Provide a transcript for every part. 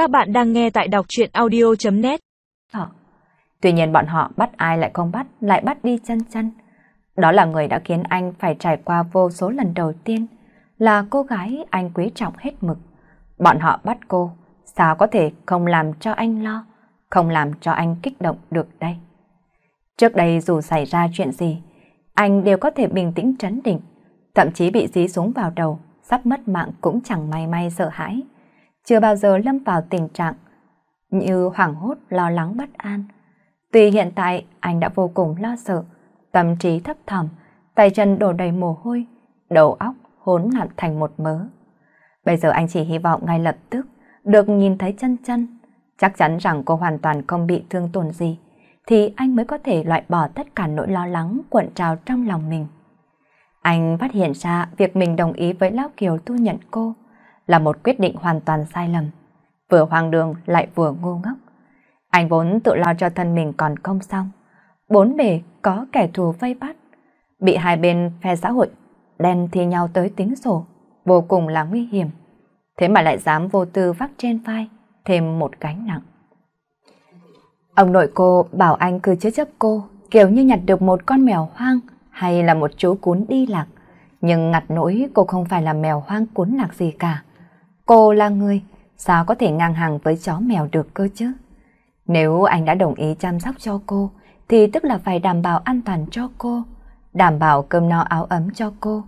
Các bạn đang nghe tại đọc chuyện audio.net ờ. Tuy nhiên bọn họ bắt ai lại không bắt, lại bắt đi chân chân. Đó là người đã khiến anh phải trải qua vô số lần đầu tiên, là cô gái anh quý trọng hết mực. Bọn họ bắt cô, sao có thể không làm cho anh lo, không làm cho anh kích động được đây. Trước đây dù xảy ra chuyện gì, anh đều có thể bình tĩnh trấn định, thậm chí bị dí súng vào đầu, sắp mất mạng cũng chẳng may may sợ hãi. Chưa bao giờ lâm vào tình trạng như hoảng hốt, lo lắng bất an. Tuy hiện tại anh đã vô cùng lo sợ, tâm trí thấp thỏm, tay chân đổ đầy mồ hôi, đầu óc hỗn loạn thành một mớ. Bây giờ anh chỉ hy vọng ngay lập tức được nhìn thấy chân chân, chắc chắn rằng cô hoàn toàn không bị thương tổn gì, thì anh mới có thể loại bỏ tất cả nỗi lo lắng cuộn trào trong lòng mình. Anh phát hiện ra việc mình đồng ý với Lão Kiều thu nhận cô là một quyết định hoàn toàn sai lầm, vừa hoang đường lại vừa ngu ngốc. Anh vốn tự lo cho thân mình còn không xong, bốn bề có kẻ thù vây bắt, bị hai bên phe xã hội đen thi nhau tới tính sổ, vô cùng là nguy hiểm. Thế mà lại dám vô tư vác trên vai thêm một gánh nặng. Ông nội cô bảo anh cứ chứa chấp cô, kiểu như nhặt được một con mèo hoang hay là một chú cún đi lạc. Nhưng ngặt nỗi cô không phải là mèo hoang cún lạc gì cả. Cô là người, sao có thể ngang hàng với chó mèo được cơ chứ? Nếu anh đã đồng ý chăm sóc cho cô, thì tức là phải đảm bảo an toàn cho cô, đảm bảo cơm no áo ấm cho cô,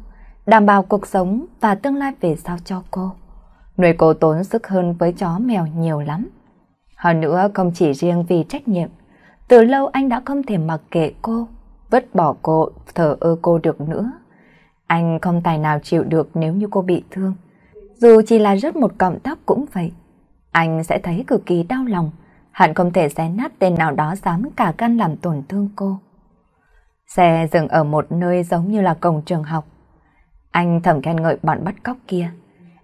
đảm bảo cuộc sống và tương lai về sau cho cô. Nuôi cô tốn sức hơn với chó mèo nhiều lắm. Hơn nữa không chỉ riêng vì trách nhiệm, từ lâu anh đã không thể mặc kệ cô, vứt bỏ cô, thờ ơ cô được nữa. Anh không tài nào chịu được nếu như cô bị thương. Dù chỉ là rớt một cọng tóc cũng vậy. Anh sẽ thấy cực kỳ đau lòng, hẳn không thể xé nát tên nào đó dám cả gan làm tổn thương cô. Xe dừng ở một nơi giống như là cổng trường học. Anh thầm khen ngợi bọn bắt cóc kia.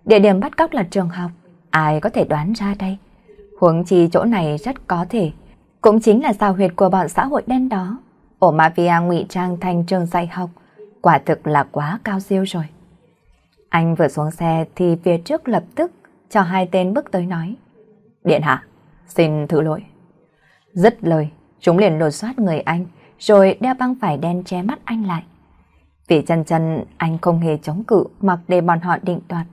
Địa điểm bắt cóc là trường học, ai có thể đoán ra đây? Huống chi chỗ này rất có thể, cũng chính là sao huyệt của bọn xã hội đen đó. Ổ mafia ngụy trang thành trường dạy học, quả thực là quá cao siêu rồi. Anh vừa xuống xe thì phía trước lập tức cho hai tên bước tới nói. Điện hạ, xin thứ lỗi. Dứt lời, chúng liền lột soát người anh, rồi đeo băng vải đen che mắt anh lại. Vì chân chân anh không hề chống cự mặc để bọn họ định đoạt.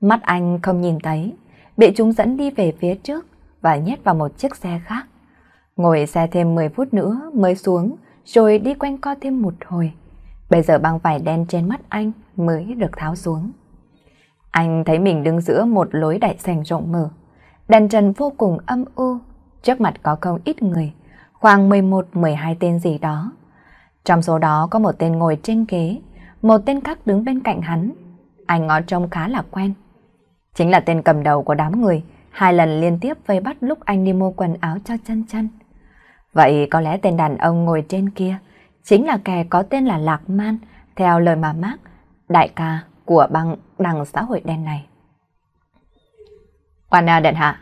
Mắt anh không nhìn thấy, bị chúng dẫn đi về phía trước và nhét vào một chiếc xe khác. Ngồi xe thêm 10 phút nữa mới xuống, rồi đi quanh co thêm một hồi. Bây giờ băng vải đen trên mắt anh mới được tháo xuống. Anh thấy mình đứng giữa một lối đại sảnh rộng mở. Đèn trần vô cùng âm u, trước mặt có không ít người, khoảng 11-12 tên gì đó. Trong số đó có một tên ngồi trên ghế, một tên khác đứng bên cạnh hắn. Anh ngó trông khá là quen. Chính là tên cầm đầu của đám người, hai lần liên tiếp vây bắt lúc anh đi mua quần áo cho chân chân. Vậy có lẽ tên đàn ông ngồi trên kia chính là kẻ có tên là Lạc Man, theo lời mà Mark, đại ca của băng đằng xã hội đen này. Anna Điện Hạ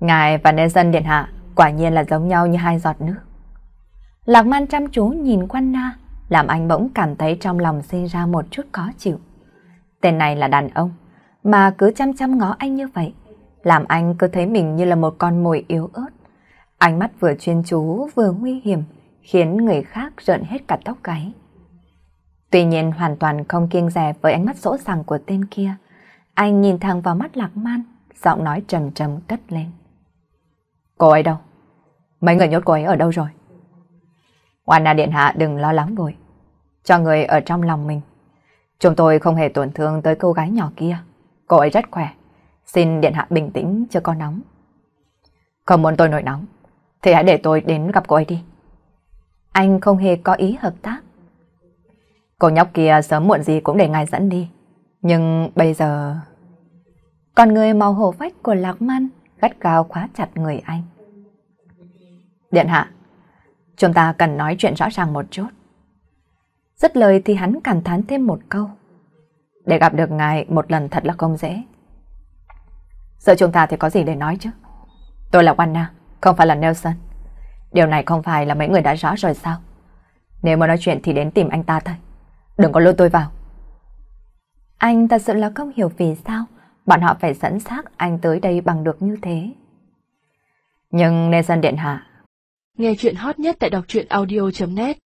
Ngài và Nelson Điện Hạ quả nhiên là giống nhau như hai giọt nước. Lạc Man chăm chú nhìn quan na, làm anh bỗng cảm thấy trong lòng sinh ra một chút khó chịu. Tên này là đàn ông, mà cứ chăm chăm ngó anh như vậy, làm anh cứ thấy mình như là một con mồi yếu ớt. Ánh mắt vừa chuyên chú vừa nguy hiểm, khiến người khác rợn hết cả tóc gáy. Tuy nhiên hoàn toàn không kiêng dè với ánh mắt sỗ sàng của tên kia. Anh nhìn thẳng vào mắt lạc man, giọng nói trầm trầm cất lên. Cô ấy đâu? Mấy người nhốt cô ấy ở đâu rồi? Oana Điện Hạ đừng lo lắng vội. Cho người ở trong lòng mình. Chúng tôi không hề tổn thương tới cô gái nhỏ kia. Cô ấy rất khỏe. Xin Điện Hạ bình tĩnh chưa có nóng. Không muốn tôi nổi nóng. Thì hãy để tôi đến gặp cô ấy đi. Anh không hề có ý hợp tác. Cô nhóc kia sớm muộn gì cũng để ngài dẫn đi. Nhưng bây giờ... Còn người màu hổ phách của Lạc Man gắt gao khóa chặt người anh. Điện hạ, chúng ta cần nói chuyện rõ ràng một chút. Dứt lời thì hắn cảm thán thêm một câu. Để gặp được ngài một lần thật là không dễ. Giờ chúng ta thì có gì để nói chứ? Tôi là Wanna, không phải là Nelson. Điều này không phải là mấy người đã rõ rồi sao? Nếu mà nói chuyện thì đến tìm anh ta thôi. Đừng có lôi tôi vào. Anh thật sự là không hiểu vì sao bọn họ phải dẫn xác anh tới đây bằng được như thế. Nhưng Dân Điện Hạ Nghe chuyện hot nhất tại đọc truyện audio.net